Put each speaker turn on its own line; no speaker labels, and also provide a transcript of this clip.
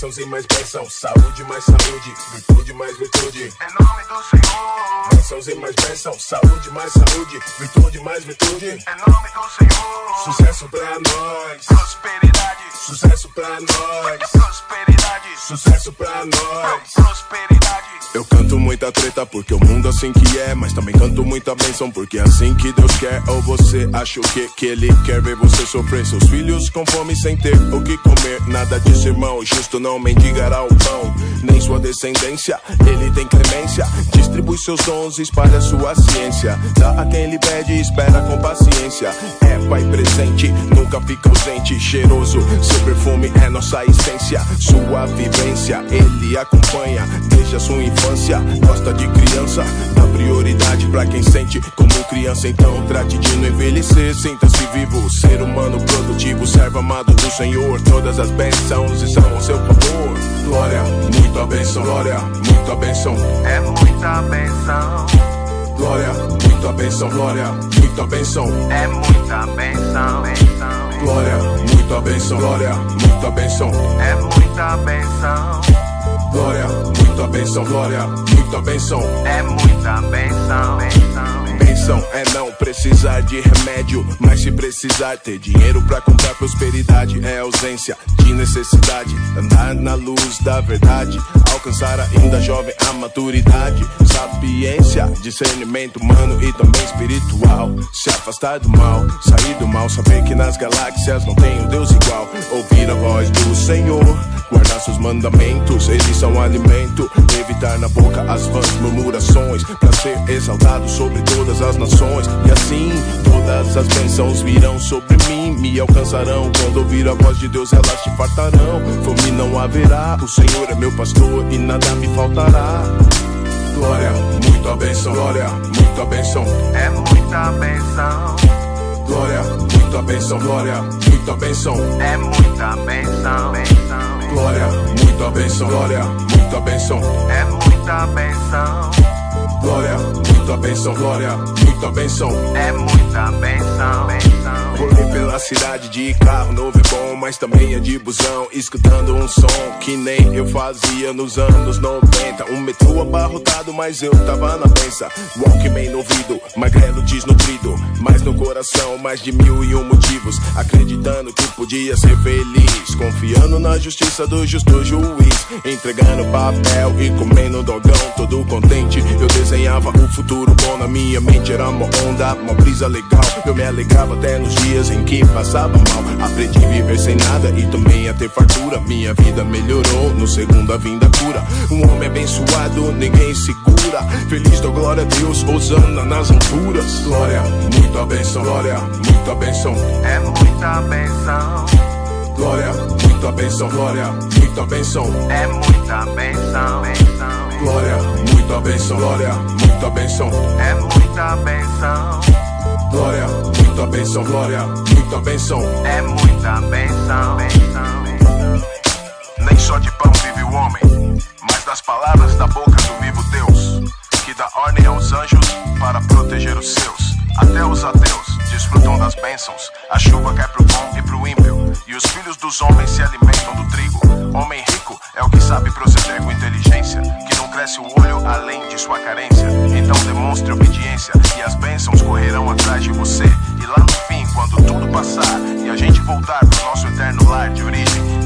Bênçãos e mais bênçãos, saúde mais saúde, virtude mais virtude.
Em nome do Senhor.
Bênçãos e mais bênçãos, saúde mais saúde, virtude mais virtude.
Em nome do Senhor.
Sucesso pra nós,
Prosperidade.
sucesso pra nós,
Prosperidade.
sucesso pra nós.
Prosperidade.
Eu canto muita treta porque o mundo assim que é, mas também canto muita bênção porque é assim que Deus quer. Ou você acha o que que Ele quer ver você sofrer? Seus filhos com fome sem ter o que comer. Nada disso, irmão, justo não mendigará o pão, nem sua descendência. Ele tem clemência, distribui seus dons, espalha sua ciência. Dá a quem lhe pede, espera com paciência. É pai presente, nunca fica ausente. Cheiroso, seu perfume é nossa essência. Sua vivência, ele acompanha desde a sua infância. Gosta de criança, dá prioridade pra quem sente como criança. Então trate de não envelhecer, sinta-se vivo. Ser humano produtivo, servo amado do Senhor. Todas as bênçãos estão ao seu favor. Glória, muita bênção, glória, muita bênção.
É muita benção.
Glória, muita bênção, glória, muita bênção.
É muita benção. benção.
Glória, muita bênção, glória, muita bênção.
É muita benção.
Glória, muita bênção, glória, muita bênção.
É muita benção. benção.
É não precisar de remédio, mas se precisar ter dinheiro pra comprar prosperidade é ausência de necessidade. Andar na luz da verdade, alcançar ainda jovem a maturidade, sapiência, discernimento humano e também espiritual. Se afastar do mal, sair do mal, saber que nas galáxias não tem um Deus igual. Ouvir a voz do Senhor, guardar seus mandamentos, eles são alimento. Evitar na boca as vãs murmurações, pra ser exaltado sobre todas as nações. E assim todas as bênçãos virão sobre mim, me alcançarão. Quando ouvir a voz de Deus, elas te fartarão. Fome não haverá, o Senhor é meu pastor e nada me faltará. Glória, muita bênção, glória, muita bênção.
É muita benção.
Glória, muita bênção, glória, muita bênção.
É muita benção. benção.
Glória, muita bênção, glória, muita bênção.
É muita benção.
Glória, muita bênção, glória, muita bênção.
É muita benção. benção.
Rolei pela cidade de carro novo é bom, mas também é de busão. Escutando um som que nem eu fazia nos anos 90. Um metrô abarrotado, mas eu tava na pensa. Walkman no ouvido, magrelo desnutrido. Mas no coração, mais de mil e um motivos. Acreditando que podia ser feliz. Confiando na justiça do justo juiz. Entregando papel e comendo dogão, todo contente. Eu desenhava o futuro bom na minha mente. Era uma onda, uma brisa legal. Eu me alegrava até nos dias em que passava mal. Aprendi a viver sem nada e também a ter fartura. Minha vida melhorou, no segundo a vinda cura. Um homem abençoado, ninguém segura. Feliz dou glória a Deus, Osana nas alturas. Glória, muita bênção, glória, muita bênção.
É muita benção.
Glória, muita bênção, glória, muita bênção.
É muita benção. benção.
Glória, muita bênção, glória, muita bênção.
É muita benção.
Glória, muita bênção, glória, muita bênção.
É muita benção.
Nem só de pão vive o homem, mas das palavras da boca do vivo Deus, que dá ordem aos anjos para proteger os seus. Até os ateus desfrutam das bênçãos. A chuva cai pro bom e pro ímpio, e os filhos dos homens se alimentam Então demonstre obediência, e as bênçãos correrão atrás de você. E lá no fim, quando tudo passar e a gente voltar pro nosso eterno lar de origem,